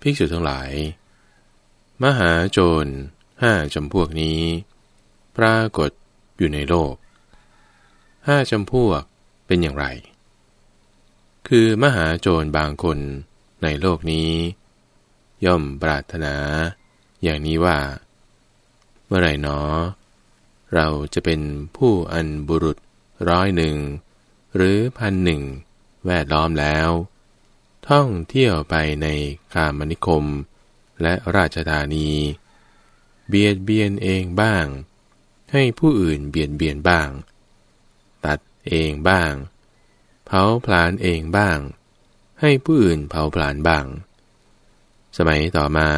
ภิกษุทั้งหลาย มหาโจรห้าจำพวกนี้ ปรากฏอยู่ในโลกห้าจำพวกเป็นอย่างไร คือมหาโจรบางคนในโลกนี้ ย่อมปรารถนา อย่างนี้ว่า เมื่อไรหนอ เราจะเป็นผู้อันบุรุษร้อยหนึ่ง หรือพันหนึ่งแวดล้อมแล้ว ท่องเที่ยวไปในคามนิคม และราชธานี เบียดเบียนเองบ้าง ให้ผู้อื่นเบียดเบียนบ้าง ตัดเองบ้าง เผาผลาญเองบ้าง ให้ผู้อื่นเผาผลาญบ้าง สมัยต่อมา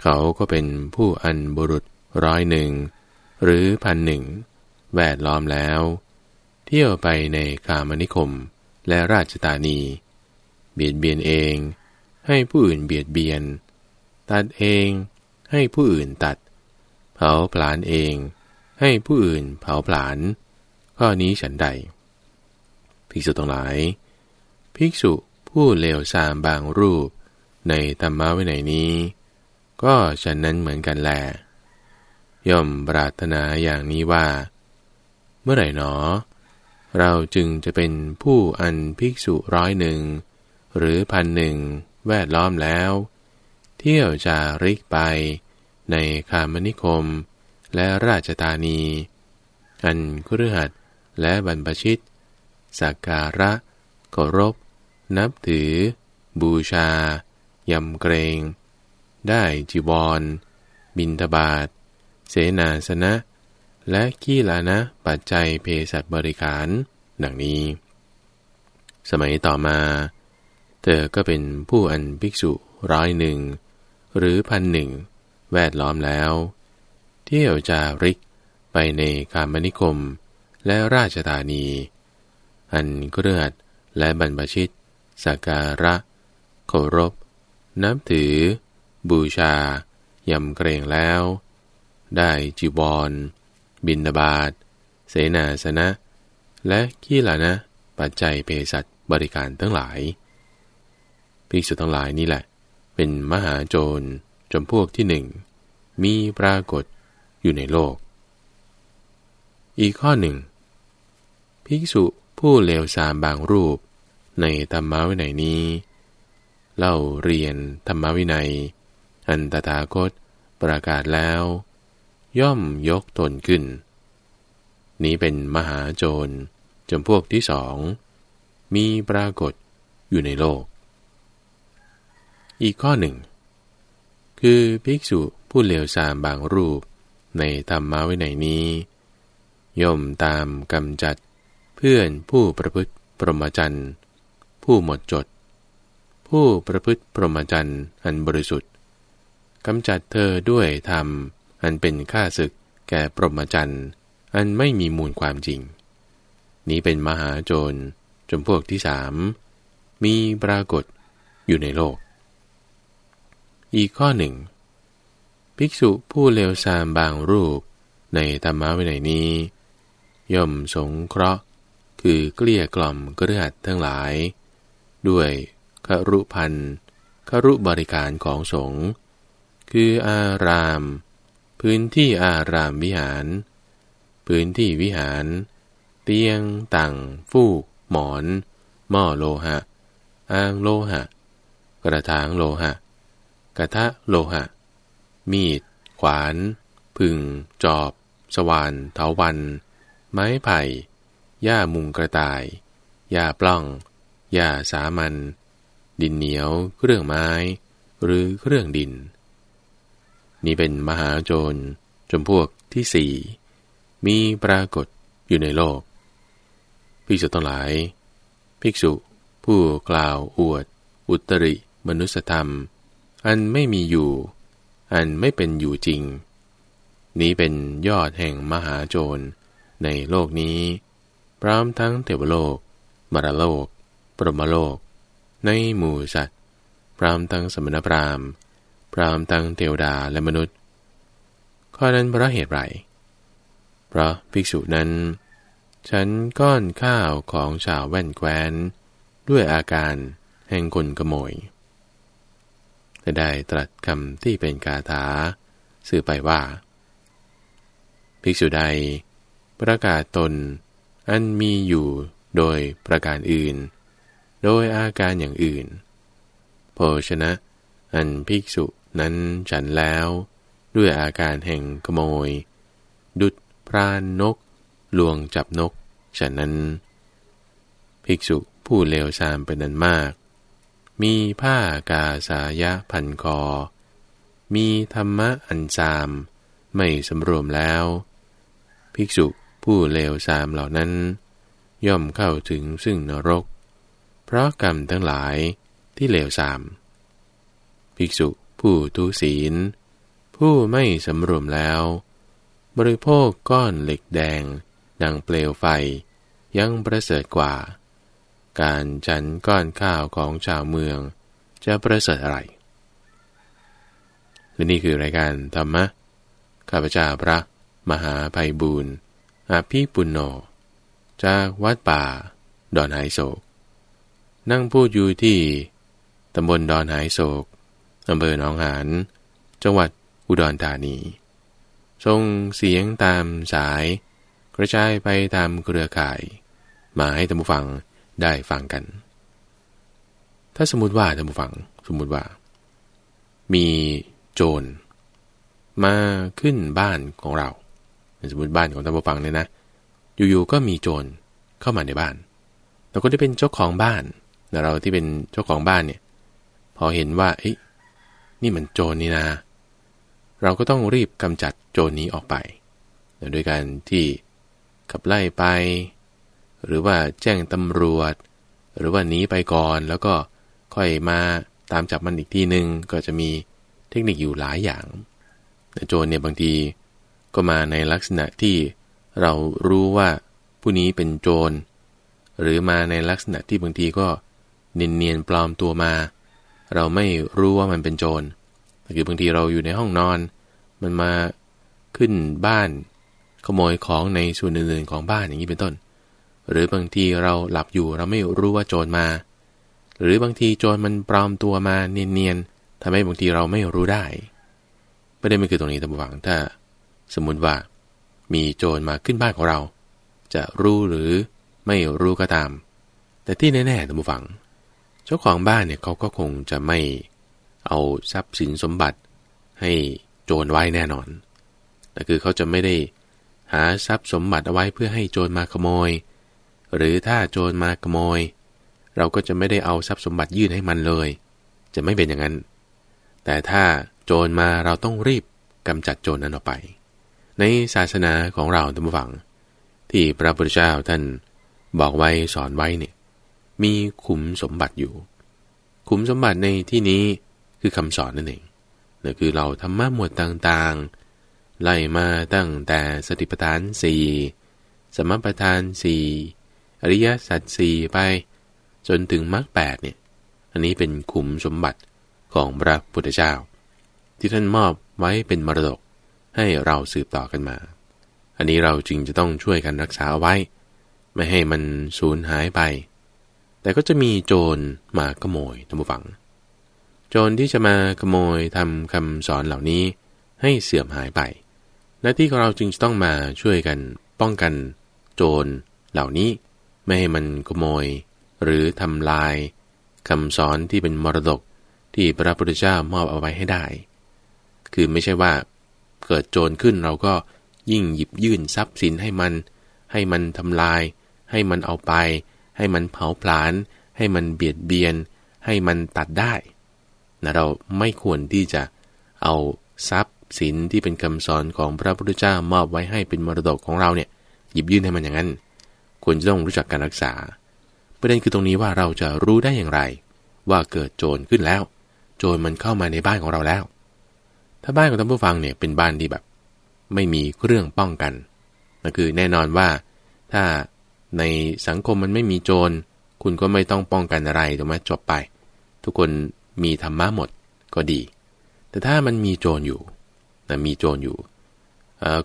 เขาก็เป็นผู้อันบุรุษร้อยหนึ่ง หรือพันหนึ่ง แวดล้อมแล้ว เที่ยวไปในคามนิคมและราชธานี บียดเบียนเอง ให้ผู้อื่นเบียดเบียน ตัดเองให้ผู้อื่นตัด เผาผลาญเอง ให้ผู้อื่นเผาผลาญ ข้อนี้ฉันใด ภิกษุทั้งหลาย ภิกษุผู้เลวทรามบางรูปในธรรมะวินัยนี้ ก็ฉันนั้นเหมือนกันแล ย่อมปรารถนาอย่างนี้ว่า เมื่อไหร่หนอ เราจึงจะเป็นผู้อันภิกษุร้อยหนึ่ง หรือพันหนึ่งแวดล้อมแล้ว เที่ยวจาริกไป ในคามนิคม และราชธานี อันครหัดและบรรพชิต สักการะเคารพ นับถือ บูชา ยำเกรง ได้จีวร บินทบาท เสนาสนะ และขี้ลานะปัจจัยเพศัตบริการ ดังนี้ สมัยต่อมา เธอก็เป็นผู้อันภิกษุร้อยหนึ่ง หรือพันหนึ่ง แวดล้อมแล้ว เที่ยวจาริกไปในคามนิคมและราชธานี อันเครือดและบรรพชิตสักการะ เคารพ นับถือ บูชา ยำเกรงแล้ว ได้จีวรบินบาตเสนาสนะ และขี้ลานะ ปัจจัยเภสัชบริการทั้งหลาย ภิกษุทั้งหลายนี่แหละ เป็นมหาโจรจำพวกที่หนึ่งมีปรากฏอยู่ในโลก อีกข้อหนึ่ง ภิกษุผู้เลวทรามบางรูปในธรรมวินัยนี้ เล่าเรียนธรรมวินัย อันตถาคตประกาศแล้ว ย่อมยกตนขึ้น นี้เป็นมหาโจรจำพวกที่สอง มีปรากฏอยู่ในโลก อีกข้อหนึ่ง คือภิกษุผู้เลวทรามบางรูปในธรรมะวินัยนี้ ย่อมตามกำจัดเพื่อนผู้ประพฤติปรมจันทร์ผู้หมดจด ผู้ประพฤติปรมจันทร์อันบริสุทธิ์กำจัดเธอด้วยธรรมอันเป็นค่าศึกแก่ปรมจันทร์อันไม่มีมูลความจริง นี้เป็นมหาโจรจำพวกที่สามมีปรากฏอยู่ในโลก อีกข้อหนึ่ง ภิกษุผู้เลวทรามบางรูปในธรรมะวินัยนี้ ย่อมสงเคราะห์ คือเกลี้ยกล่อมเกลือดทั้งหลาย ด้วยครุพันธ์ครุบริการของสงฆ์คืออาราม พื้นที่อารามวิหาร พื้นที่วิหาร เตียงตังฟูก หมอน หม้อโลหะ อ่างโลหะ กระถางโลหะ กระทะโลหะ มีด ขวาน พึงจอบ สว่าน เถาวัน ไม้ไผ่ หญ้ามุงกระต่าย หญ้าปล้อง หญ้าสามัญดินเหนียว เครื่องไม้ หรือเครื่องดิน นี่เป็นมหาโจรจมพวกที่สี่มีปรากฏอยู่ในโลก ภิกษุทั้งหลาย ภิกษุ ผู้กล่าวอวด อุตริ มนุสธรรม อันไม่มีอยู่ อันไม่เป็นอยู่จริง นี้เป็นยอดแห่งมหาโจรในโลกนี้ พร้อมทั้งเทวโลก มรโลก ปรมโลก ในหมู่สัตว์ พร้อมทั้งสมณพราหมณ์ พร้อมทั้งเทวดาและมนุษย์ ข้อนั้นเพราะเหตุไร เพราะภิกษุนั้น ฉันก้อนข้าวของชาวแว่นแคว้น ด้วยอาการแห่งคนขโมย ก็ได้ตรัสคำที่เป็นคาถา สื่อไปว่าภิกษุใด ประกาศตน อันมีอยู่โดยประการอื่น โดยอาการอย่างอื่น โภชนะ อันภิกษุนั้นฉันแล้ว ด้วยอาการแห่งขโมย ดุดพรานนก ลวงจับนกฉะนั้น ภิกษุผู้เลวทรามเป็นนั้นมาก มีผ้ากาสายะพันคอ มีธรรมะอันซาม ไม่สำรวมแล้ว ภิกษุผู้เลวทรามเหล่านั้น ย่อมเข้าถึงซึ่งนรก เพราะกรรมทั้งหลายที่เลวทราม ภิกษุผู้ทุศีล ผู้ไม่สำรวมแล้ว บริโภคก้อนเหล็กแดง ดังเปลวไฟยังประเสริฐกว่า การฉันก้อนข้าวของชาวเมือง จะประเสริฐอะไรและนี่คือรายการธรรมะ ข้าพเจ้าพระ มหาภัยบูรณ์อาภีปุณโญจากวัดป่า ดอนหายโศก นั่งพูดอยู่ที่ตำบลดอนหายโศกอำเภอหนองหานจังหวัดอุดรธานีส่งเสียงตามสาย กระจายไปตามเครือข่าย มาให้ท่านผู้ฟัง ได้ฟังกัน ถ้าสมมติว่าท่านผู้ฟัง สมมติว่า มีโจรมาขึ้นบ้านของเรา สมมติบ้านของท่านผู้ฟังเนี่ยนะ อยู่ๆก็มีโจรเข้ามาในบ้าน เราก็ได้เป็นเจ้าของบ้านแต่เราที่เป็นเจ้าของบ้านเนี่ย พอเห็นว่าเอ้ยนี่มันโจรนี่นะเราก็ต้องรีบกำจัดโจรนี้ออกไป โดยการที่ขับไล่ไป หรือว่าแจ้งตำรวจ หรือว่าหนีไปก่อนแล้วก็ค่อยมาตามจับมันอีกทีหนึ่งก็จะมีเทคนิคอยู่หลายอย่างโจรเนี่ยบางทีก็มาในลักษณะที่เรารู้ว่าผู้นี้เป็นโจร หรือมาในลักษณะที่บางทีก็เนียนๆปลอมตัวมา เราไม่รู้ว่ามันเป็นโจรคือบางทีเราอยู่ในห้องนอน มันมาขึ้นบ้าน ขโมยของในส่วนอื่นๆของบ้านอย่างนี้เป็นต้น หรือบางทีเราหลับอยู่เราไม่รู้ว่าโจรมา หรือบางทีโจรมันปลอมตัวมาเนียนๆทำให้บางทีเราไม่รู้ได้ประเด็นมันคือตรงนี้ท่านผู้ฟังถ้า สมมุติว่า มีโจรมาขึ้นบ้านของเรา จะรู้หรือไม่รู้ก็ตาม แต่ที่แน่ๆท่านผู้ฟัง เจ้าของบ้านเนี่ยเขาก็คงจะไม่เอาทรัพย์สินสมบัติให้โจรไว้แน่นอนแต่คือเขาจะไม่ได้หาทรัพย์สมบัติเอาไว้เพื่อให้โจรมาขโมย หรือถ้าโจรมาขโมย เราก็จะไม่ได้เอาทรัพย์สมบัติยื่นให้มันเลย จะไม่เป็นอย่างนั้น แต่ถ้าโจรมาเราต้องรีบกำจัดโจรนั้นออกไป ในศาสนาของเราท่านผู้ฟัง ที่พระพุทธเจ้าท่านบอกไว้สอนไว้เนี่ยมีขุมสมบัติอยู่ ขุมสมบัติในที่นี้คือคำสอนนั่นเองนั่นคือเราธรรมะหมวดต่างๆ ไล่มาตั้งแต่สติปัฏฐานสี่สมปัฏฐานสี่ อริยสัจสี่ไป จนถึงมรรคแปดเนี่ย อันนี้เป็นขุมสมบัติของพระพุทธเจ้า ที่ท่านมอบไว้เป็นมรดกให้เราสืบต่อกันมา อันนี้เราจึงจะต้องช่วยกันรักษาไว้ ไม่ให้มันสูญหายไป แต่ก็จะมีโจรมาขโมยท่านผู้ฟัง โจรที่จะมาขโมยทำคำสอนเหล่านี้ให้เสื่อมหายไปหน้าที่ของเราจึงจะต้องมาช่วยกันป้องกัน โจรเหล่านี้ ไม่ให้มันขโมย หรือทำลายคำสอนที่เป็นมรดกที่พระพุทธเจ้ามอบเอาไว้ให้ได้ คือไม่ใช่ว่าเกิดโจรขึ้นเราก็ยิ่งหยิบยื่นทรัพย์สินให้มัน ให้มันทำลาย ให้มันเอาไป ให้มันเผาผลาญ ให้มันเบียดเบียน ให้มันตัดได้นะเราไม่ควรที่จะเอาทรัพย์สินที่เป็นคำสอนของพระพุทธเจ้ามอบไว้ให้เป็นมรดกของเราเนี่ยหยิบยื่นให้มันอย่างนั้น ควรจะต้องรู้จักการรักษา ประเด็นคือตรงนี้ว่าเราจะรู้ได้อย่างไร ว่าเกิดโจรขึ้นแล้ว โจรมันเข้ามาในบ้านของเราแล้ว ถ้าบ้านของท่านผู้ฟังเนี่ยเป็นบ้านที่แบบ ไม่มีเครื่องป้องกันนั่นคือแน่นอนว่า ถ้าในสังคมมันไม่มีโจร คุณก็ไม่ต้องป้องกันอะไรถูกไหมจบไป ทุกคนมีธรรมะหมดก็ดี แต่ถ้ามันมีโจรอยู่นะมีโจรอยู่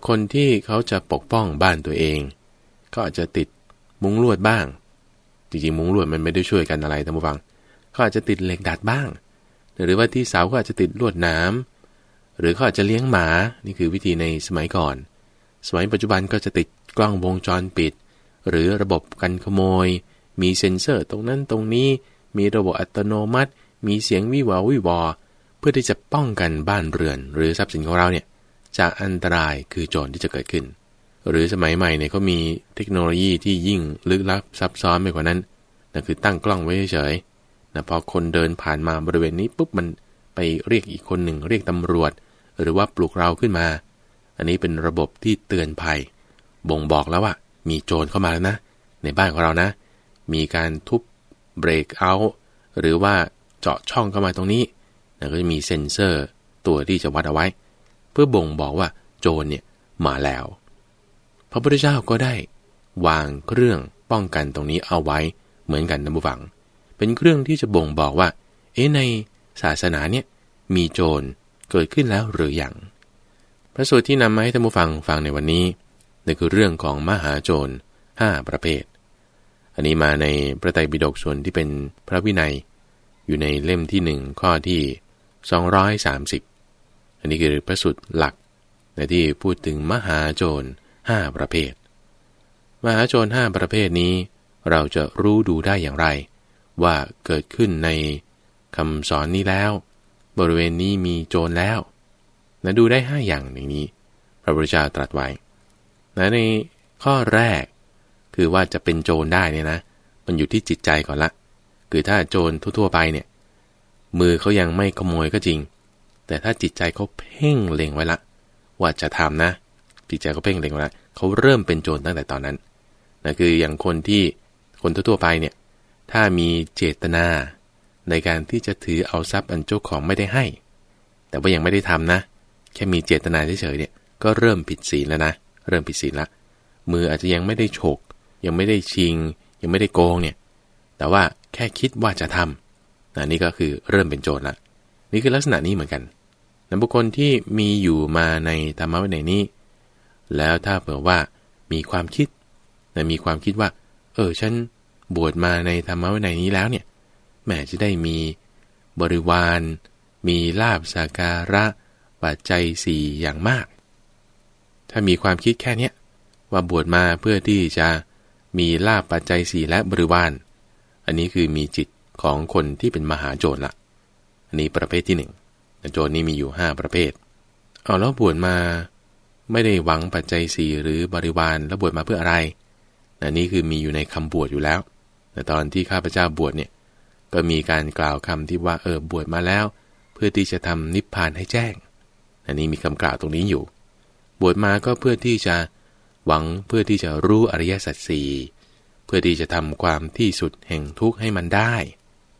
คนที่เขาจะปกป้องบ้านตัวเอง ก็อาจจะติด มุ้งลวดบ้าง จริงๆ มุ้งลวดมันไม่ได้ช่วยกันอะไรท่านผู้ฟังเขาอาจจะติดเหล็กดัดบ้าง หรือว่าที่เสาก็อาจจะติดลวดหนาหรือเขาอาจจะเลี้ยงหมา นี่คือวิธีในสมัยก่อน สมัยปัจจุบันก็จะติดกล้องวงจรปิด หรือระบบกันขโมย มีเซ็นเซอร์ตรงนั้นตรงนี้ มีระบบอัตโนมัติ มีเสียงวิวาวิวอเพื่อที่จะป้องกันบ้านเรือน หรือทรัพย์สินของเราเนี่ยจากอันตรายคือโจรที่จะเกิดขึ้น หรือสมัยใหม่เนี่ยเขามีเทคโนโลยีที่ยิ่งลึกลับซับซ้อนไปกว่านั้นนั่นคือตั้งกล้องไว้เฉยๆนะพอคนเดินผ่านมาบริเวณนี้ปุ๊บมันไปเรียกอีกคนหนึ่ง เรียกตำรวจ หรือว่าปลุกเราขึ้นมา อันนี้เป็นระบบที่เตือนภัย บ่งบอกแล้วว่า มีโจรเข้ามาแล้วนะ ในบ้านของเรานะ มีการทุบเบรกเอาหรือว่าเจาะช่องเข้ามาตรงนี้นะก็จะมีเซ็นเซอร์ตัวที่จะวัดเอาไว้ เพื่อบ่งบอกว่าโจรเนี่ยมาแล้ว พระพุทธเจ้าก็ได้ วางเครื่องป้องกันตรงนี้เอาไว้เหมือนกันนะบุฟัง เป็นเครื่องที่จะบ่งบอกว่า เอ๊ะในศาสนาเนี่ยมีโจรเกิดขึ้นแล้วหรืออยังพระสูตรที่นำมาให้ท่านผู้ฟังฟังในวันนี้นั่นคือเรื่องของมหาโจรห้าประเภท อันนี้มาในพระไตรปิฎกส่วนที่เป็นพระวินัย อยู่ในเล่มที่หนึ่งข้อที่ 230 อันนี้คือพระสูตรหลักในที่พูดถึงมหาโจร ห้าประเภท มหาโจรห้าประเภทนี้ เราจะรู้ดูได้อย่างไร ว่าเกิดขึ้นในคำสอนนี้แล้ว บริเวณนี้มีโจรแล้วนะดูได้ห้าอย่างอย่างนี้ พระพุทธเจ้าตรัสไว้นะในข้อแรก คือว่าจะเป็นโจรได้เนี่ยนะ มันอยู่ที่จิตใจก่อนละ คือถ้าโจรทั่วๆไปเนี่ย มือเขายังไม่ขโมยก็จริง แต่ถ้าจิตใจเขาเพ่งเล็งไว้ละ ว่าจะทำนะ จิตใจเขาเพ่งเล็งไว้ละเขาเริ่มเป็นโจรตั้งแต่ตอนนั้นนะคืออย่างคนที่คนทั่วไปเนี่ยถ้ามีเจตนาในการที่จะถือเอาทรัพย์อันเจ้าของไม่ได้ให้ แต่ว่ายังไม่ได้ทำนะ แค่มีเจตนาเฉยๆเนี่ยก็เริ่มผิดศีลแล้วนะ เริ่มผิดศีลละ มืออาจจะยังไม่ได้ฉก ยังไม่ได้ชิง ยังไม่ได้โกงเนี่ย แต่ว่าแค่คิดว่าจะทำนะนี่ก็คือเริ่มเป็นโจรละ นี่คือลักษณะนี้เหมือนกันนับุคคลที่มีอยู่มาในธรรมะวินัยนี้ แล้วถ้าเผื่อว่ามีความคิดนะมีความคิดว่า เออฉันบวชมาในธรรมะวินัยนี้แล้วเนี่ยแม่จะได้มีบริวาร มีลาบสาการะ ปัจจัยสี่อย่างมาก ถ้ามีความคิดแค่นี้ว่าบวชมาเพื่อที่จะมีลาบปัจจัยสี่และบริวาร อันนี้คือมีจิตของคนที่เป็นมหาโจรละอันนี้ประเภทที่หนึ่งโจรนี้มีอยู่ห้าประเภท เอาแล้วบวชมา ไม่ได้หวังปัจจัยสี่หรือบริวารแล้วบวชมาเพื่ออะไรอันนี้คือมีอยู่ในคำบวชอยู่แล้วแต่ตอนที่ข้าพเจ้าบวชเนี่ยก็มีการกล่าวคำที่ว่าเออบวชมาแล้ว เพื่อที่จะทำนิพพานให้แจ้งอันนี้มีคำกล่าวตรงนี้อยู่ บวชมาก็เพื่อที่จะหวังเพื่อที่จะรู้อริยสัจสี่เพื่อที่จะทำความที่สุดแห่งทุกข์ให้มันได้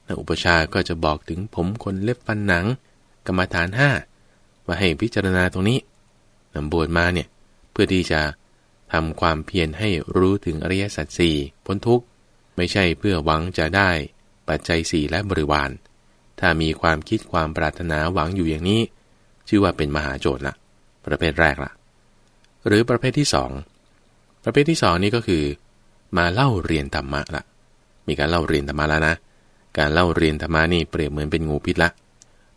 นอุปชาก็จะบอกถึงผมคนเล็บฟันหนัง กรรมฐานห้าว่าให้พิจารณาตรงนี้ บวชมาเนี่ยเพื่อที่จะทำความเพียรให้รู้ถึงอริยสัจสี่พ้นทุกข์ไม่ใช่เพื่อหวังจะได้ปัจจัยสี่และบริวาร ถ้ามีความคิดความปรารถนาหวังอยู่อย่างนี้ ชื่อว่าเป็นมหาโจรละประเภทแรกละหรือประเภทที่สองประเภทที่สองนี้ก็คือ มาเล่าเรียนธรรมะละมีการเล่าเรียนธรรมะแล้วนะ การเล่าเรียนธรรมะนี่เปรียบเหมือนเป็นงูพิษละ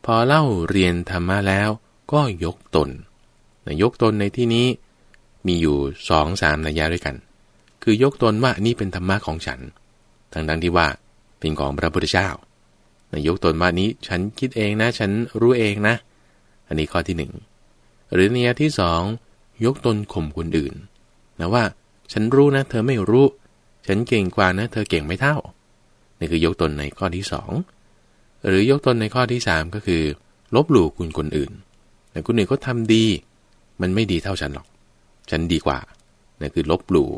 พอเล่าเรียนธรรมะแล้วก็ยกตน ยกตนในที่นี้มีอยู่สองสามนัยยะด้วยกัน คือยกตนว่านี่เป็นธรรมะของฉันทั้งดังที่ว่าเป็นของพระพุทธเจ้านยกตนว่านี้ฉันคิดเองนะ ฉันรู้เองนะ อันนี้ข้อที่หนึ่งหรือนียยะที่สองยกตนข่มคนอื่นนะว่าฉันรู้นะ เธอไม่รู้ ฉันเก่งกว่านะ เธอเก่งไม่เท่านี่คือยกตนในข้อที่สองหรือยกตนในข้อที่สามก็คือ ลบหลู่คุณคนอื่นแต่คนอื่นเขาทาดี มันไม่ดีเท่าฉันหรอก ฉันดีกว่านี่คือลบหลู่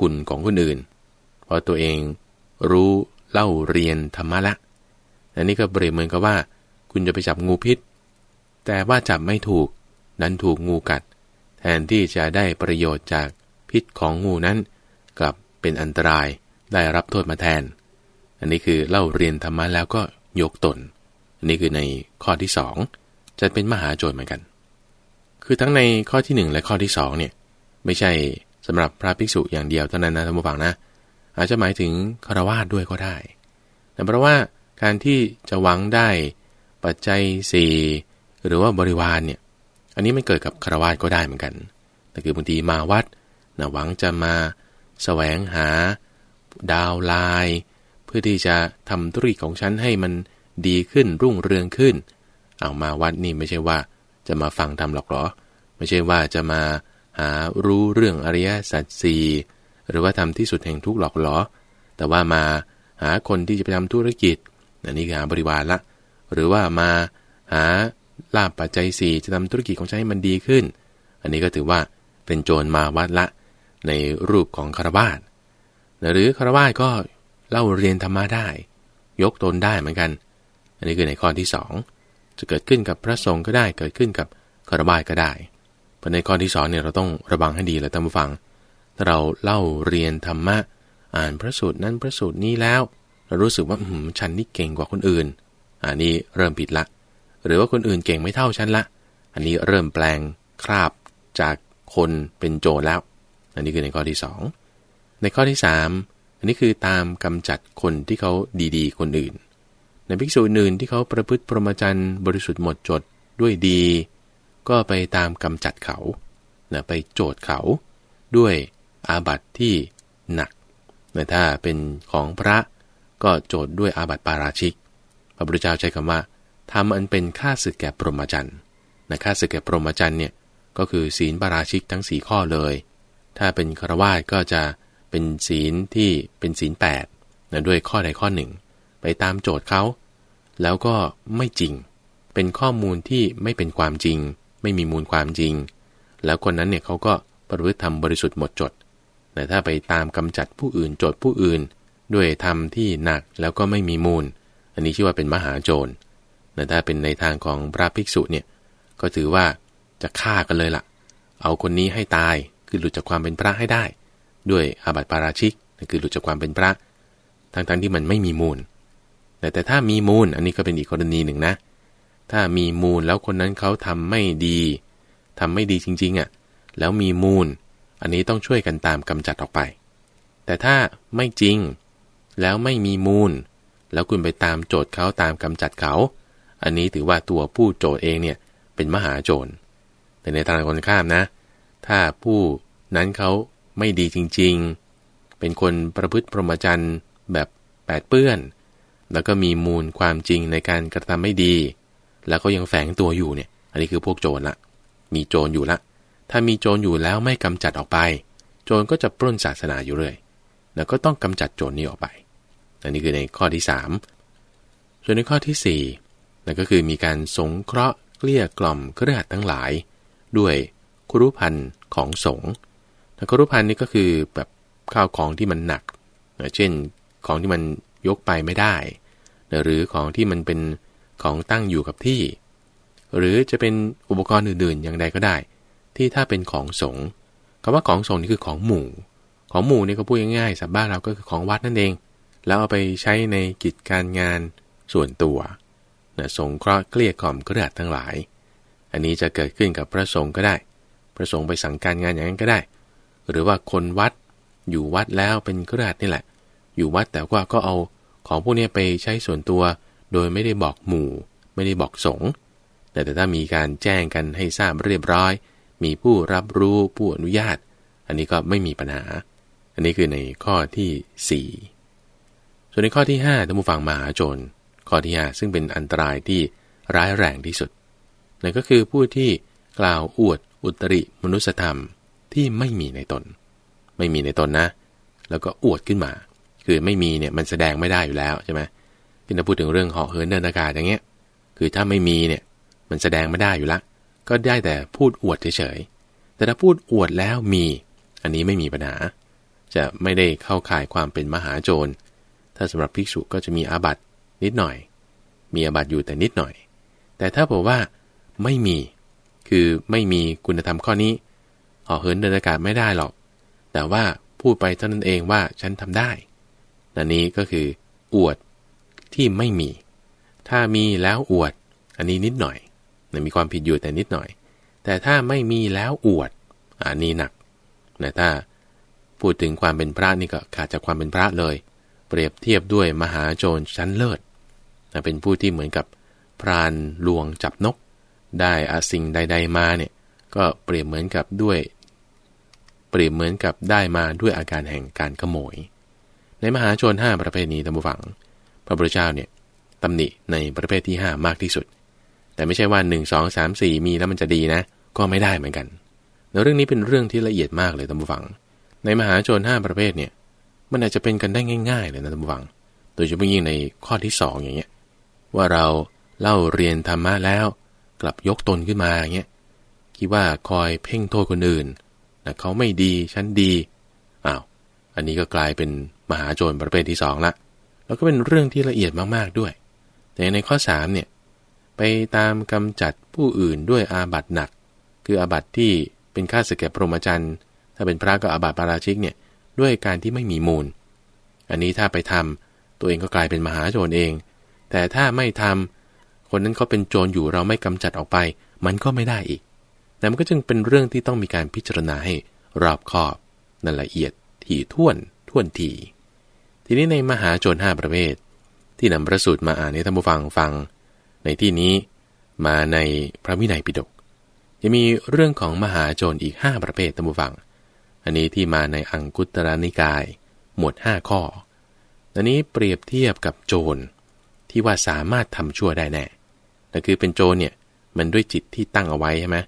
คุณของคนอื่น เพราะตัวเองรู้เล่าเรียนธรรมะละ อันนี้ก็เปรียบเหมือนกับว่า คุณจะไปจับงูพิษ แต่ว่าจับไม่ถูก นั้นถูกงูกัด แทนที่จะได้ประโยชน์จากพิษของงูนั้นกลับเป็นอันตรายได้รับโทษมาแทน อันนี้คือเล่าเรียนธรรมะแล้วก็ยกตน อันนี้คือในข้อที่สองจะเป็นมหาโจรเหมือนกัน คือทั้งในข้อที่ 1 และข้อที่2เนี่ยไม่ใช่สำหรับพระภิกษุอย่างเดียวเท่านั้นนะท่านผู้ฟังนะ อาจจะหมายถึงคารวาสด้วยก็ได้แต่เพราะว่าการที่จะหวังได้ปัจจัยสี่หรือว่าบริวารเนี่ยอันนี้มันเกิดกับคารวาสก็ได้เหมือนกัน แต่คือบางทีมาวัดนะหวังจะมาแสวงหาดาวลาย เพื่อที่จะทำธุรกิจของฉันให้มันดีขึ้นรุ่งเรืองขึ้น เอามาวัดนี่ไม่ใช่ว่า จะมาฟังทำหรอกหรอ ไม่ใช่ว่าจะมาหารู้เรื่องอริยสัจสี่หรือว่าทำที่สุดแห่งทุกหรอกหรอ แต่ว่ามาหาคนที่จะไปทำธุรกิจอันนี้คือหาบริวารละ หรือว่ามาหาลาบปัจจัยสี่จะทำธุรกิจของฉันให้มันดีขึ้น อันนี้ก็ถือว่าเป็นโจรมาวัดละ ในรูปของคารวาสหรือคารวาสก็เล่าเรียนธรรมะได้ ยกตนได้เหมือนกัน อันนี้คือในข้อที่2 จะเกิดขึ้นกับพระสงฆ์ก็ได้ เกิดขึ้นกับคารวาสก็ได้เพราะในข้อที่2เนี่ยเราต้องระวังให้ดีเลยท่านผู้ฟัง ถ้าเราเล่าเรียนธรรมะ อ่านพระสูตรนั้นพระสูตรนี้แล้ว เรารู้สึกว่าอืมฉันนี่เก่งกว่าคนอื่น อันนี้เริ่มผิดละ หรือว่าคนอื่นเก่งไม่เท่าฉันละ อันนี้เริ่มแปลงคราบจากคนเป็นโจรแล้ว อันนี้คือในข้อที่ 2 ในข้อที่ 3 อันนี้คือตามกำจัดคนที่เขาดีๆ คนอื่น ในภิกษุอื่นที่เขาประพฤติพรหมจรรย์บริสุทธิ์หมดจดด้วยดี ก็ไปตามกำจัดเขานะไปโจทย์เขาด้วยอาบัติที่หนักนะถ้าเป็นของพระก็โจทย์ด้วยอาบัติปาราชิก พระพุทธเจ้าใช้คำว่าทำอันเป็นค่าศึกแก่พรหมจรรย์นะค่าศึกแก่พรหมจรรย์เนี่ยก็คือศีลปาราชิกทั้ง 4 ข้อเลย ถ้าเป็นครวาสก็จะเป็นศีลที่เป็นศีล8นะด้วยข้อใดข้อหนึ่ง ไปตามโจทย์เขา แล้วก็ไม่จริง เป็นข้อมูลที่ไม่เป็นความจริง ไม่มีมูลความจริง แล้วคนนั้นเนี่ยเขาก็ประพฤติธรรมบริสุทธิ์หมดจด แต่ถ้าไปตามกำจัดผู้อื่นโจทย์ผู้อื่น ด้วยธรรมที่หนักแล้วก็ไม่มีมูล อันนี้ชื่อว่าเป็นมหาโจรแต่ถ้าเป็นในทางของพระภิกษุเนี่ยก็ถือว่าจะฆ่ากันเลยละ่ะ เอาคนนี้ให้ตายคือหลุดจากความเป็นพระให้ได้ ด้วยอาบัติปาราชิกคือหลุดจากความเป็นพระ ทั้งๆที่มันไม่มีมูล แต่แต่ถ้ามีมูลอันนี้ก็เป็นอีกกรณีหนึ่งนะ ถ้ามีมูลแล้วคนนั้นเขาทำไม่ดีทำไม่ดีจริงๆอะ่ะ แล้วมีมูล อันนี้ต้องช่วยกันตามกำจัดออกไป แต่ถ้าไม่จริง แล้วไม่มีมูล แล้วคุณไปตามโจทย์เขาตามกำจัดเขา อันนี้ถือว่าตัวผู้โจทย์เองเนี่ยเป็นมหาโจร แต่ในทางคนข้ามนะ ถ้าผู้นั้นเขาไม่ดีจริงๆ เป็นคนประพฤติพรหมจรรย์แบบแปดเปื้อน แล้วก็มีมูลความจริงในการกระทำไม่ดี แล้วก็ยังแฝงตัวอยู่เนี่ย อันนี้คือพวกโจรละ มีโจรอยู่ละ ถ้ามีโจรอยู่แล้วไม่กำจัดออกไป โจรก็จะปล้นศาสนาอยู่เรื่อย แล้วก็ต้องกำจัดโจรนี้ออกไป อันนี้คือในข้อที่ 3 ส่วนในข้อที่4นั่นก็คือมีการสงเคราะห์เกลี้ยกล่อมเครือขัดทั้งหลาย ด้วยครุพันธ์ของสงฆ์ครุพันธ์นี่ก็คือแบบข้าวของที่มันหนัก เช่นของที่มัน ยกไปไม่ได้ หรือของที่มันเป็นของตั้งอยู่กับที่ หรือจะเป็นอุปกรณ์อื่นๆ อย่างใดก็ได้ ที่ถ้าเป็นของสงฆ์คำว่าของสงฆ์นี่คือของหมู่ ของหมู่นี่ก็พูดง่ายๆสับบ้านเราก็คือของวัดนั่นเอง แล้วเอาไปใช้ในกิจการงานส่วนตัวนะสงเคราะห์เกลี้ยกล่อมเครือทั้งหลาย อันนี้จะเกิดขึ้นกับพระสงฆ์ก็ได้ พระสงฆ์ไปสั่งการงานอย่างนั้นก็ได้ หรือว่าคนวัดอยู่วัดแล้วเป็นเครือนี่แหละ อยู่วัดแต่ว่าก็เอา ของพวกนี้ไปใช้ส่วนตัว โดยไม่ได้บอกหมู่ ไม่ได้บอกสงฆ์แต่แต่ถ้ามีการแจ้งกันให้ทราบเรียบร้อย มีผู้รับรู้ผู้อนุญาต อันนี้ก็ไม่มีปัญหา อันนี้คือในข้อที่ 4 ส่วนในข้อที่5ท่านผู้ฟังมหาโจรข้อที่5ซึ่งเป็นอันตรายที่ร้ายแรงที่สุดนั่นก็คือผู้ที่กล่าวอวดอุตริมนุสธรรมที่ไม่มีในตน ไม่มีในตนนะ แล้วก็อวดขึ้นมา คือไม่มีเนี่ยมันแสดงไม่ได้อยู่แล้วใช่ไหมที่เราพูดถึงเรื่องเหาะเหินเดินอากาศอย่างเงี้ย คือถ้าไม่มีเนี่ยมันแสดงไม่ได้อยู่ละ ก็ได้แต่พูดอวดเฉยๆแต่ถ้าพูดอวดแล้วมี อันนี้ไม่มีปัญหา จะไม่ได้เข้าข่ายความเป็นมหาโจร ถ้าสำหรับภิกษุก็จะมีอาบัตินิดหน่อย มีอาบัติอยู่แต่นิดหน่อย แต่ถ้าบอกว่าไม่มี คือไม่มีคุณธรรมข้อนี้ห่อเหินเดินอากาศไม่ได้หรอก แต่ว่าพูดไปเท่านั้นเองว่าฉันทำได้ นันนี้ก็คืออวดที่ไม่มี ถ้ามีแล้วอวด อันนี้นิดหน่อยมีความผิดอยู่แต่นิดหน่อย แต่ถ้าไม่มีแล้วอวด อันนี้หนักนะถ้าพูดถึงความเป็นพระนี่ก็ขาดจากความเป็นพระเลย เปรียบเทียบด้วยมหาโจรชั้นเลิศเป็นผู้ที่เหมือนกับพรานลวงจับนก ได้อาสิ่งใด ๆมาเนี่ยก็เปรียบเหมือนกับด้วย เปรียบเหมือนกับได้มาด้วยอาการแห่งการขโมย มหาชนห้าประเภทนี้ท่านผู้ฟัง พระพุทธเจ้าเนี่ยตำหนิในประเภทที่ 5 มากที่สุด แต่ไม่ใช่ว่า 1 2 3 4 มีแล้วมันจะดีนะ ก็ไม่ได้เหมือนกันแล้วเรื่องนี้เป็นเรื่องที่ละเอียดมากเลยท่านผู้ฟัง ในมหาชน 5 ประเภทเนี่ยมันอาจจะเป็นกันได้ง่าย ๆ เลยนะท่านผู้ฟัง โดยเฉพาะยิ่งในข้อที่ 2 อย่างเงี้ยว่าเราเล่าเรียนธรรมะแล้ว กลับยกตนขึ้นมาอย่างเงี้ยคิดว่าคอยเพ่งโทษคนอื่นนะเขาไม่ดีฉันดีอ้าวอันนี้ก็กลายเป็น มหาโจรประเภทที่สองละแล้วก็เป็นเรื่องที่ละเอียดมากๆด้วย แต่ในข้อ3เนี่ยไปตามกำจัดผู้อื่นด้วยอาบัตหนัก คืออาบัตที่เป็นค่าสเก็บพรหมจรรย์ถ้าเป็นพระก็อาบัตปาราชิกเนี่ยด้วยการที่ไม่มีมูล อันนี้ถ้าไปทำตัวเองก็กลายเป็นมหาโจรเอง แต่ถ้าไม่ทำคนนั้นเขาเป็นโจรอยู่เราไม่กำจัดออกไป มันก็ไม่ได้อีก แต่มันก็จึงเป็นเรื่องที่ต้องมีการพิจารณาให้รอบคอบนั่นละเอียดถี่ถ้วนท่วนที ทีนี้ในมหาโจรห้าประเภท ที่นำประสูตรมาอ่านให้ท่านผู้ฟังฟัง ในที่นี้มาในพระวินัยปิฎกจะมีเรื่องของมหาโจรอีกห้าประเภทท่านผู้ฟัง อันนี้ที่มาในอังคุตรนิกาย หมวดห้าข้อ อันนี้เปรียบเทียบกับโจรที่ว่าสามารถทำชั่วได้แน่นั่นคือเป็นโจรเนี่ยมันด้วยจิตที่ตั้งเอาไว้ใช่ไหม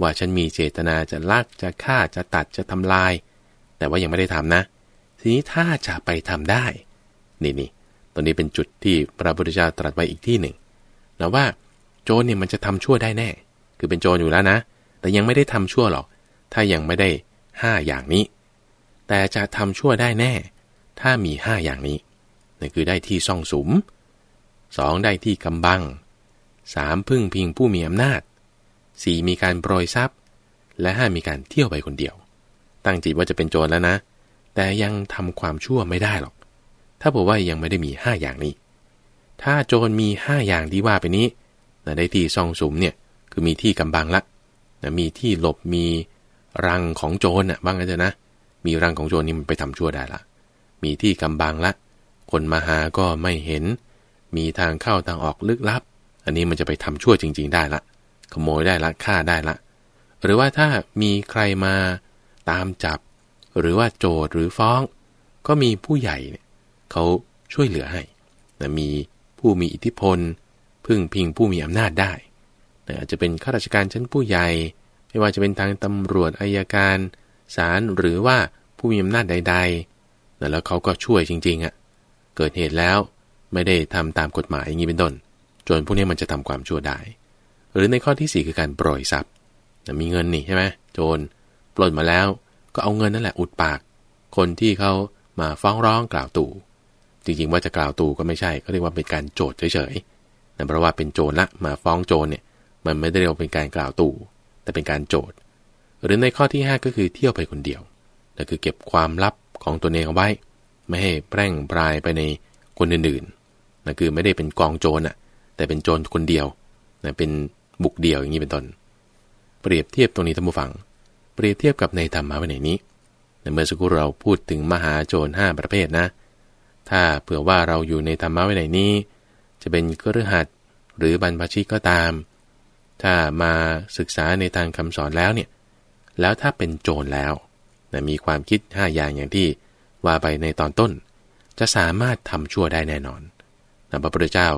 ว่าฉันมีเจตนาจะลักจะฆ่าจะตัดจะทำลาย แต่ว่ายังไม่ได้ทำนะ ทีนี้ถ้าจะไปทำได้ นี่นี่ตรงนี้เป็นจุดที่พระพุทธเจ้าตรัสไว้อีกที่หนึ่งนะว่าโจรเนี่ยมันจะทำชั่วได้แน่ คือเป็นโจรอยู่แล้วนะ แต่ยังไม่ได้ทำชั่วหรอก ถ้ายังไม่ได้ห้าอย่างนี้ แต่จะทำชั่วได้แน่ ถ้ามีห้าอย่างนี้นั่นคือได้ที่ซ่องสุมสองได้ที่กำบังสามพึ่งพิงผู้มีอำนาจสี่มีการโปรยทรัพย์ และห้ามีการเที่ยวไปคนเดียว ตั้งจิตว่าจะเป็นโจรแล้วนะ แต่ยังทำความชั่วไม่ได้หรอก ถ้าบอกว่ายังไม่ได้มีห้าอย่างนี้ ถ้าโจรมีห้าอย่างที่ว่าไปนี้นะได้ที่ซองสุมเนี่ยคือมีที่กำบังละนะมีที่หลบมีรังของโจรน่ะบ้างนะเถอะนะ มีรังของโจรนี่มันไปทำชั่วได้ละมีที่กำบังละ คนมาหาก็ไม่เห็น มีทางเข้าทางออกลึกลับ อันนี้มันจะไปทำชั่วจริง ๆ ได้ละ ขโมยได้ละฆ่าได้ละ หรือว่าถ้ามีใครมาตามจับ หรือว่าโจทหรือฟ้อง ก็มีผู้ใหญ่เนี่ยเขาช่วยเหลือให้นะมีผู้มีอิทธิพล พึ่งพิงผู้มีอำนาจได้นะอาจจะเป็นข้าราชการชั้นผู้ใหญ่ ไม่ว่าจะเป็นทางตำรวจอายการศาลหรือว่าผู้มีอำนาจใดๆนะแล้วเขาก็ช่วยจริงๆอะ่ะเกิดเหตุแล้วไม่ได้ทำตามกฎหมายอย่างนี้เป็นต้นจนพวกนี้มันจะทำความชั่วได้ หรือในข้อที่ 4 คือการปล่อยทรัพย์มีเงินนี่ใช่ไหมโจรปล้นมาแล้ว ก็เอาเงินนั่นแหละอุดปาก คนที่เขามาฟ้องร้องกล่าวตู่จริงๆว่าจะกล่าวตู่ก็ไม่ใช่เขาเรียกว่าเป็นการโจทย์เฉยๆแต่เพราะว่าเป็นโจรละมาฟ้องโจรเนี่ยมันไม่ได้เรียกว่าเป็นการกล่าวตู่แต่เป็นการโจทย์ หรือในข้อที่ 5 ก็คือเที่ยวไปคนเดียวนั่นคือเก็บความลับของตัวเองเอาไว้ ไม่ให้แพร่งปลายไปในคนอื่นนะคือไม่ได้เป็นกองโจรอะแต่เป็นโจรคนเดียวนะเป็นบุกเดียวอย่างนี้เป็นต้น เปรียบเทียบตรงนี้ท่านผู้ฟัง เปรียบเทียบกับในธรรมะวินัยนี้ในเมื่อสักครู่เราพูดถึงมหาโจรห้าประเภทนะ ถ้าเผื่อว่าเราอยู่ในธรรมะวินัยนี้ จะเป็นกฤหัสหรือบรรพชิตก็ตาม ถ้ามาศึกษาในทางคำสอนแล้วเนี่ย แล้วถ้าเป็นโจรแล้วนะมีความคิดห้าอย่างอย่างที่ว่าไปในตอนต้น จะสามารถทำชั่วได้แน่นอนนะพระพุทธเจ้า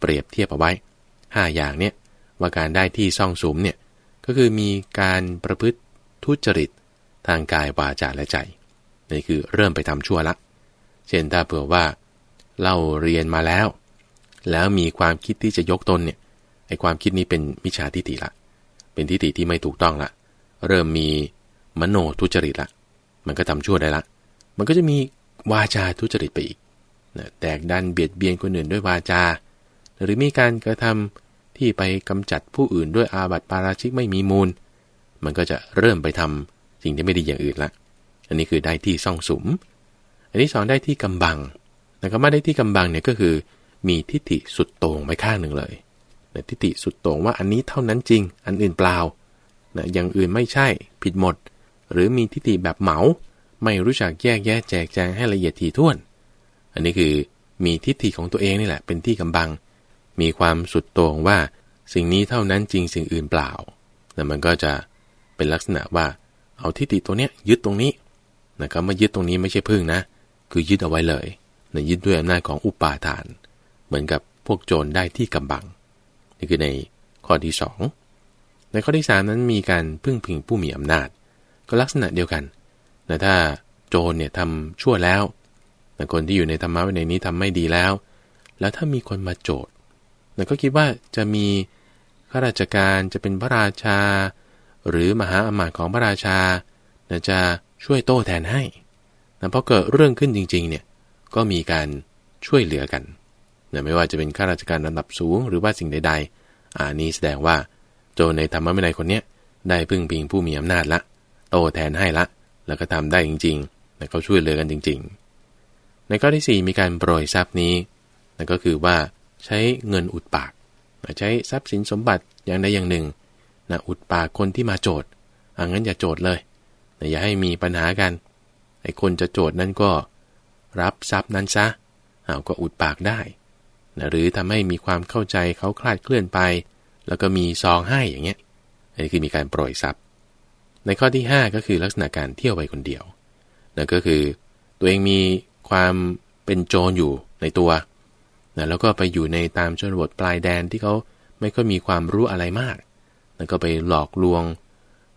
เปรียบเทียบเอาไว้ 5 อย่างเนี่ยว่าการได้ที่ซ่องสุมเนี่ยก็คือมีการประพฤติ ทุจริต ทางกายวาจาและใจนี่คือเริ่มไปทำชั่วละ เช่นถ้าเผื่อว่าเราเรียนมาแล้ว แล้วมีความคิดที่จะยกตนเนี่ยไอความคิดนี้เป็นมิจฉาทิฏฐิละ เป็นทิฏฐิที่ไม่ถูกต้องละ เริ่มมีมโนทุจริตละ มันก็ทำชั่วได้ละ มันก็จะมีวาจาทุจริตไปอีกแตกดันเบียดเบียนคนอื่นด้วยวาจา หรือมีการกระทำที่ไปกำจัดผู้อื่นด้วยอาบัติปาราชิกไม่มีมูล มันก็จะเริ่มไปทำสิ่งที่ไม่ดีอย่างอื่นละ อันนี้คือได้ที่ซ่องสุม อันนี้สอนได้ที่กำบังแต่ก็มาได้ที่กำบังเนี่ยก็คือมีทิฏฐิสุดโต่งไปข้างหนึ่งเลยนะทิฏฐิสุดโต่งว่าอันนี้เท่านั้นจริง อันอื่นเปล่านะอย่างอื่นไม่ใช่ผิดหมด หรือมีทิฏฐิแบบเหมา ไม่รู้จักแยกแยะแจกแจงให้ละเอียดถี่ถ้วน อันนี้คือมีทิฏฐิของตัวเองนี่แหละ เป็นที่กำบัง มีความสุดโต่งว่าสิ่งนี้เท่านั้นจริงสิ่งอื่นเปล่า แล้วมันก็จะ เป็นลักษณะว่า เอาทิฏฐิตัวเนี้ยยึดตรงนี้นะครับมายึดตรงนี้ไม่ใช่พึ่งนะ คือยึดเอาไว้เลยนะยึดด้วยอำนาจของอุปาทาน เหมือนกับพวกโจรได้ที่กำบัง นี่คือในข้อที่สองในข้อที่สามนั้นมีการพึ่งพิงผู้มีอำนาจ ก็ลักษณะเดียวกันแต่ถ้าโจรเนี่ยทำชั่วแล้วแต่คนที่อยู่ในธรรมะในนี้ทำไม่ดีแล้ว แล้วถ้ามีคนมาโจทย์เราก็คิดว่าจะมีข้าราชการจะเป็นพระราชา หรือมหาอมาตย์ของพระราชาจะช่วยโต้แทนให้แต่พอเกิดเรื่องขึ้นจริงๆเนี่ยก็มีการช่วยเหลือกันนะไม่ว่าจะเป็นข้าราชการระดับสูงหรือว่าสิ่งใดๆอันนี้แสดงว่าโจในธรรมะวินัยคนเนี้ยได้พึ่งพิงผู้มีอำนาจละ โตแทนให้ละ แล้วก็ทำได้จริงๆแต่เขาช่วยเหลือกันจริง ๆ ในข้อที่ 4 มีการโปรยทรัพย์นี้นั่นก็คือว่าใช้เงินอุดปาก ใช้ทรัพย์สินสมบัติอย่างใดอย่างหนึ่ง นะอุดปากคนที่มาโจทย์อางั้นอย่าโจทย์เลยนะอย่าให้มีปัญหากัน ไอ้คนจะโจทย์นั้นก็ รับทรัพย์นั้นซะเอาก็อุดปากได้นะหรือทำให้มีความเข้าใจเขาคลาดเคลื่อนไป แล้วก็มีซองให้อย่างเงี้ยอันนี้คือมีการโปรยทรัพย์ ในข้อที่ 5 ก็คือลักษณะการเที่ยวไปคนเดียวนั่นก็คือ ตัวเองมีความเป็นโจรอยู่ในตัวนะแล้วก็ไปอยู่ในตามชนบทปลายแดนที่เขาไม่ค่อยมีความรู้อะไรมาก แล้วก็ไปหลอกลวง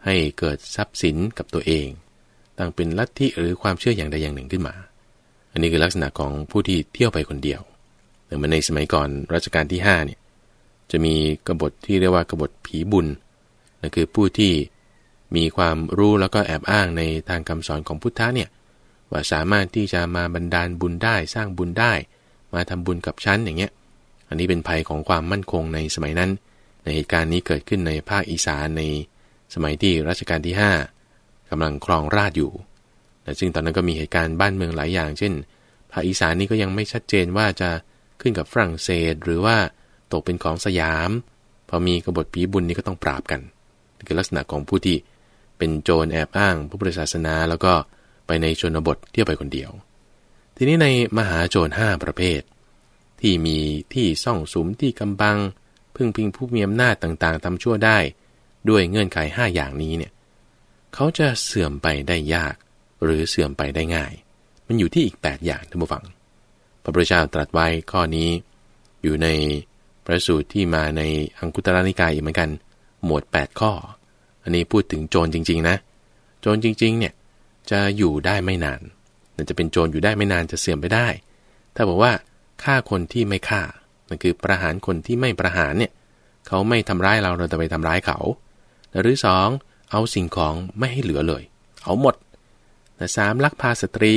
ให้เกิดทรัพย์สินกับตัวเอง ตั้งเป็นลัทธิหรือความเชื่ออย่างใดอย่างหนึ่งขึ้นมา อันนี้คือลักษณะของผู้ที่เที่ยวไปคนเดียวหมือนในสมัยก่อนรัชกาลที่5เนี่ยจะมีกบฏที่เรียกว่ากบฏผีบุญนั่นคือผู้ที่มีความรู้แล้วก็แอบอ้างในทางคำสอนของพุทธะเนี่ยว่าสามารถที่จะมาบันดาลบุญได้สร้างบุญได้ มาทำบุญกับฉันอย่างเงี้ยอันนี้เป็นภัยของความมั่นคงในสมัยนั้น ในเหตุการณ์นี้เกิดขึ้นในภาคอีสานในสมัยที่รัชกาลที่ 5กำลังครองราชอยู่แต่ซึ่งตอนนั้นก็มีเหตุการณ์บ้านเมืองหลายอย่าง เช่น ภาคอีสานนี่ก็ยังไม่ชัดเจนว่าจะขึ้นกับฝรั่งเศสหรือว่าตกเป็นของสยาม พอมีกบฏผีบุญนี่ก็ต้องปราบกันคือลักษณะของผู้ที่เป็นโจรแอบอ้างพระพุทธศาสนา แล้วก็ไปในชนบทเที่ยวไปคนเดียว ทีนี้ในมหาโจรห้าประเภท ที่มีที่ซ่องสุมที่กำบัง พึ่งพิงผู้มีอำนาจต่างๆทำชั่วได้ ด้วยเงื่อนไขห้าอย่างนี้เนี่ยเขาจะเสื่อมไปได้ยาก หรือเสื่อมไปได้ง่าย มันอยู่ที่อีก 8 อย่างท่านผู้ฟัง พระพุทธเจ้าตรัสไว้ข้อนี้อยู่ในพระสูตรที่มาในอังคุตระนิกายอีกเหมือนกัน หมวด 8 ข้อ อันนี้พูดถึงโจรจริง ๆ นะ โจรจริง ๆ เนี่ยจะอยู่ได้ไม่นานจะเป็นโจรอยู่ได้ไม่นานจะเสื่อมไปได้ ถ้าบอกว่าฆ่าคนที่ไม่ฆ่า นั่นคือประหารคนที่ไม่ประหารเนี่ยเขาไม่ทำร้ายเราเราจะไปทำร้ายเขา หรือสองเอาสิ่งของไม่ให้เหลือเลย เอาหมดสามลักพาสตรี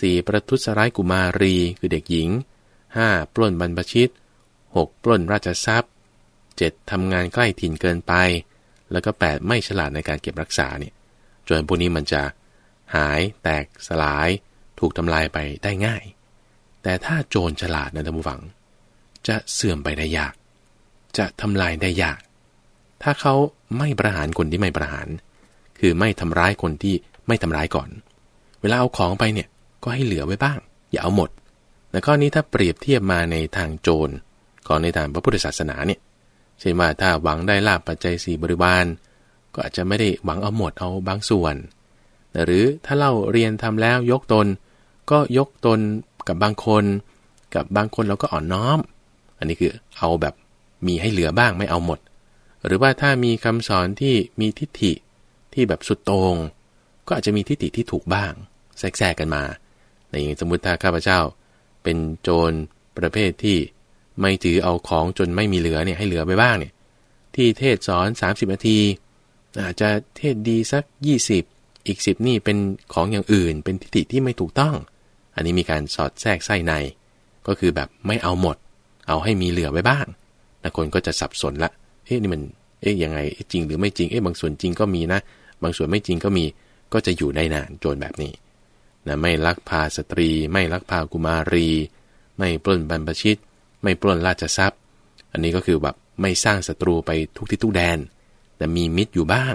สี่ประทุษร้ายกุมารีคือเด็กหญิงห้าปล้นบรรพชิตหกปล้นราชทรัพย์เจ็ดทำงานใกล้ถิ่นเกินไป แล้วก็แปดไม่ฉลาดในการเก็บรักษาเนี่ยจนพวกนี้มันจะหายแตกสลาย ถูกทำลายไปได้ง่าย แต่ถ้าโจรฉลาดนะท่านผู้ฟัง จะเสื่อมไปได้ยาก จะทำลายได้ยาก ถ้าเขาไม่ประหารคนที่ไม่ประหาร คือไม่ทำร้ายคนที่ไม่ทำร้ายก่อน เวลาเอาของไปเนี่ยก็ให้เหลือไว้บ้าง อย่าเอาหมดแต่ข้อนี้ถ้าเปรียบเทียบมาในทางโจรของในทางพระพุทธศาสนาเนี่ยเช่นว่าถ้าหวังได้ลาบปัจจัยสี่บริวารก็อาจจะไม่ได้หวังเอาหมดเอาบางส่วน หรือถ้าเล่าเรียนทำแล้วยกตน ก็ยกตนกับบางคน กับบางคนเราก็อ่อนน้อม อันนี้คือเอาแบบมีให้เหลือบ้างไม่เอาหมด หรือว่าถ้ามีคำสอนที่มีทิฏฐิที่แบบสุดโตง่งก็อาจจะมีทิฏฐิที่ถูกบ้าง แทรกกันมาในอย่างสมมติถ้าข้าพเจ้า เป็นโจรประเภทที่ไม่ถือเอาของจนไม่มีเหลือเนี่ยให้เหลือไปบ้างเนี่ยที่เทศสอน 30 นาที อาจจะเทศดีสัก 20 อีกสิบนี่เป็นของอย่างอื่น เป็นทิฏฐิที่ไม่ถูกต้อง อันนี้มีการสอดแทรกไส้ใน ก็คือแบบไม่เอาหมด เอาให้มีเหลือไว้บ้างนะคนก็จะสับสนละเอ๊ะนี่มันเอ๊ะยังไงจริงหรือไม่จริงเอ๊ะบางส่วนจริงก็มีนะ บางส่วนไม่จริงก็มีก็จะอยู่ได้นานโจรแบบนี้นะไม่ลักพาสตรี ไม่ลักพากุมารี ไม่ปล้นบรรพชิต ไม่ปล้นราชทรัพย์ อันนี้ก็คือแบบไม่สร้างศัตรูไปทุกที่ทุกแดน แต่มีมิตรอยู่บ้าง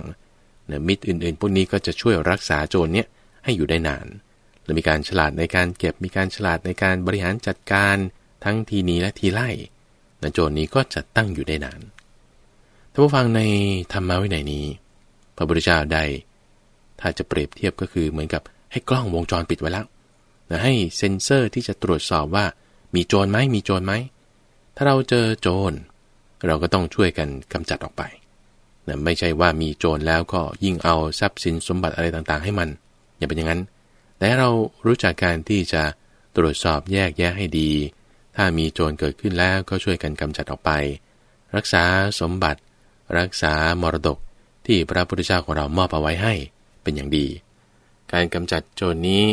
นะมิตรอื่นๆ พวกนี้ก็จะช่วยรักษาโจรเนี้ยให้อยู่ได้นานและมีการฉลาดในการเก็บมีการฉลาดในการบริหารจัดการ ทั้งทีนี้และทีไล่นะโจรนี้ก็จะตั้งอยู่ได้นานถ้านผู้ฟังในธรรมะวินัยนี้ พระพุทธเจ้าได้ ถ้าจะเปรียบเทียบก็คือเหมือนกับให้กล้องวงจรปิดไว้แล้วนะให้เซ็นเซอร์ที่จะตรวจสอบว่ามีโจรไหมมีโจรไหม ถ้าเราเจอโจร เราก็ต้องช่วยกันกำจัดออกไปนะไม่ใช่ว่ามีโจรแล้วก็ยิ่งเอาทรัพย์สินสมบัติอะไรต่างๆ ให้มัน อย่าเป็นอย่างนั้น แต่เรารู้จักการที่จะตรวจสอบแยกแยะให้ดี ถ้ามีโจรเกิดขึ้นแล้วก็ช่วยกันกำจัดออกไป รักษาสมบัติ รักษามรดกที่พระพุทธเจ้าของเรามอบเอาไว้ให้เป็นอย่างดี การกำจัดโจรนี้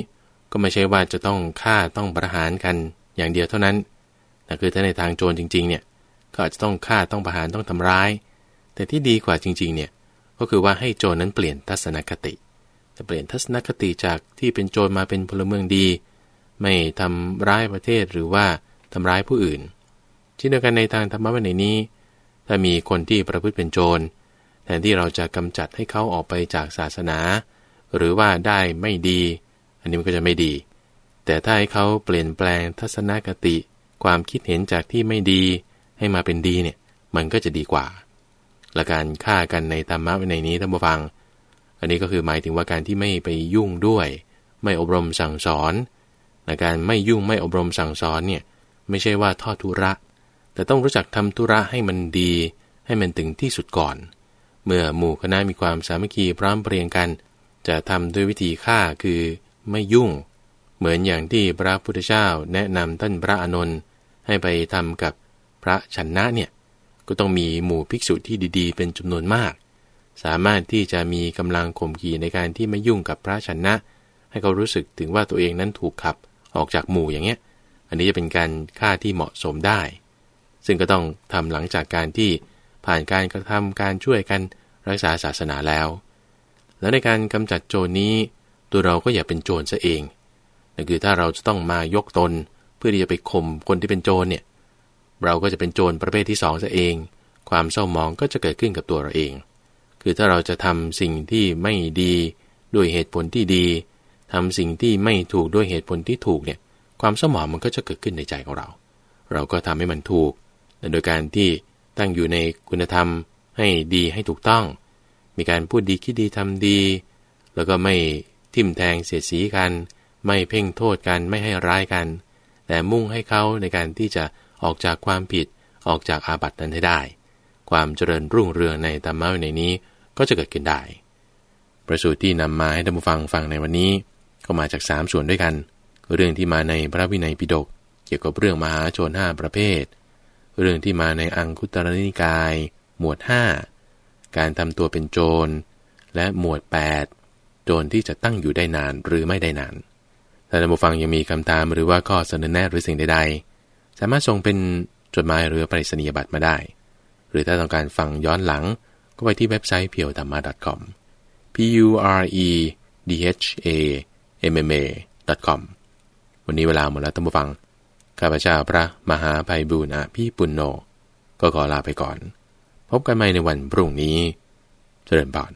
ก็ไม่ใช่ว่าจะต้องฆ่าต้องประหารกันอย่างเดียวเท่านั้นแต่คือถ้าในทางโจรจริงๆเนี่ยก็อาจจะต้องฆ่าต้องประหารต้องทำร้าย แต่ที่ดีกว่าจริงๆเนี่ยก็คือว่าให้โจรนั้นเปลี่ยนทัศนคติจะเปลี่ยนทัศนคติจากที่เป็นโจรมาเป็นพลเมืองดี ไม่ทำร้ายประเทศหรือว่า ทำร้ายผู้อื่นเช่นเดียวกันในทางธรรมะวันนี้ ถ้ามีคนที่ประพฤติเป็นโจร แทนที่เราจะกำจัดให้เขาออกไปจากศาสนา หรือว่าได้ไม่ดี อันนี้มันก็จะไม่ดี แต่ถ้าให้เขาเปลี่ยนแปลงทัศนคติ ความคิดเห็นจากที่ไม่ดี ให้มาเป็นดีเนี่ยมันก็จะดีกว่า และการฆ่ากันในธรรมะในนี้ท่านผู้ฟัง อันนี้ก็คือหมายถึงว่าการที่ไม่ไปยุ่งด้วย ไม่อบรมสั่งสอนในการไม่ยุ่งไม่อบรมสั่งสอนเนี่ย ไม่ใช่ว่าทอดทุระ แต่ต้องรู้จักทำธุระให้มันดี ให้มันถึงที่สุดก่อน เมื่อหมู่คณะมีความสามัคคีพร้อมเพรียงกัน จะทำด้วยวิธีฆ่าคือไม่ยุ่ง เหมือนอย่างที่พระพุทธเจ้าแนะนำท่านพระอานนท์ให้ไปทำกับพระชนะเนี่ยก็ต้องมีหมู่ภิกษุที่ดีๆ เป็นจำนวนมาก สามารถที่จะมีกำลังข่มขีในการที่ไม่ยุ่งกับพระชนะ ให้เขารู้สึกถึงว่าตัวเองนั้นถูกขับออกจากหมู่อย่างเงี้ย อันนี้จะเป็นการฆ่าที่เหมาะสมได้ ซึ่งก็ต้องทำหลังจากการที่ผ่านการกระทำการช่วยกันรักษาศาสนาแล้ว แล้วในการกำจัดโจรนี้ตัวเราก็อย่าเป็นโจรซะเองนั่นคือถ้าเราจะต้องมายกตนเพื่อที่จะไปข่มคนที่เป็นโจรเนี่ยเราก็จะเป็นโจรประเภทที่สองซะเอง ความเศร้ามองก็จะเกิดขึ้นกับตัวเราเอง คือถ้าเราจะทำสิ่งที่ไม่ดีด้วยเหตุผลที่ดีทำสิ่งที่ไม่ถูกด้วยเหตุผลที่ถูกเนี่ย ความเศร้าหมองมันก็จะเกิดขึ้นในใจของเรา เราก็ทำให้มันถูก โดยการที่ตั้งอยู่ในคุณธรรมให้ดีให้ถูกต้อง มีการพูดดีคิดดีทำดี แล้วก็ไม่ทิ่มแทงเสียดสีกัน ไม่เพ่งโทษกันไม่ให้ร้ายกัน แต่มุ่งให้เขาในการที่จะออกจากความผิดออกจากอาบัตินั้นให้ได้ ความเจริญรุ่งเรืองในธรรมะในนี้ก็จะเกิดขึ้นได้ ประสูตรที่นำมาให้ท่านผู้ฟังฟังในวันนี้ ก็มาจาก 3 ส่วนด้วยกัน เรื่องที่มาในพระวินัยปิฎกเกี่ยวกับเรื่องมหาโจรห้าประเภท เรื่องที่มาในอังคุตรนิกาย หมวด 5 การทำตัวเป็นโจร และหมวด 8 โจรที่จะตั้งอยู่ได้นานหรือไม่ได้นานถ้าท่านผู้ฟังยังมีคำถามหรือว่าข้อเสนอแนะหรือสิ่งใดๆ สามารถส่งเป็นจดหมายหรือปรษณียบัตรมาได้ หรือถ้าต้องการฟังย้อนหลัง ก็ไปที่เว็บไซต์เพียวธรรมะ .com p u r e d h a m m a com วันนี้เวลาหมดแล้วท่านผู้ฟัง ข้าพเจ้าพระมหาภัยบุญอภิปุณโญก็ขอลาไปก่อน พบกันใหม่ในวันพรุ่งนี้ เจริญบาน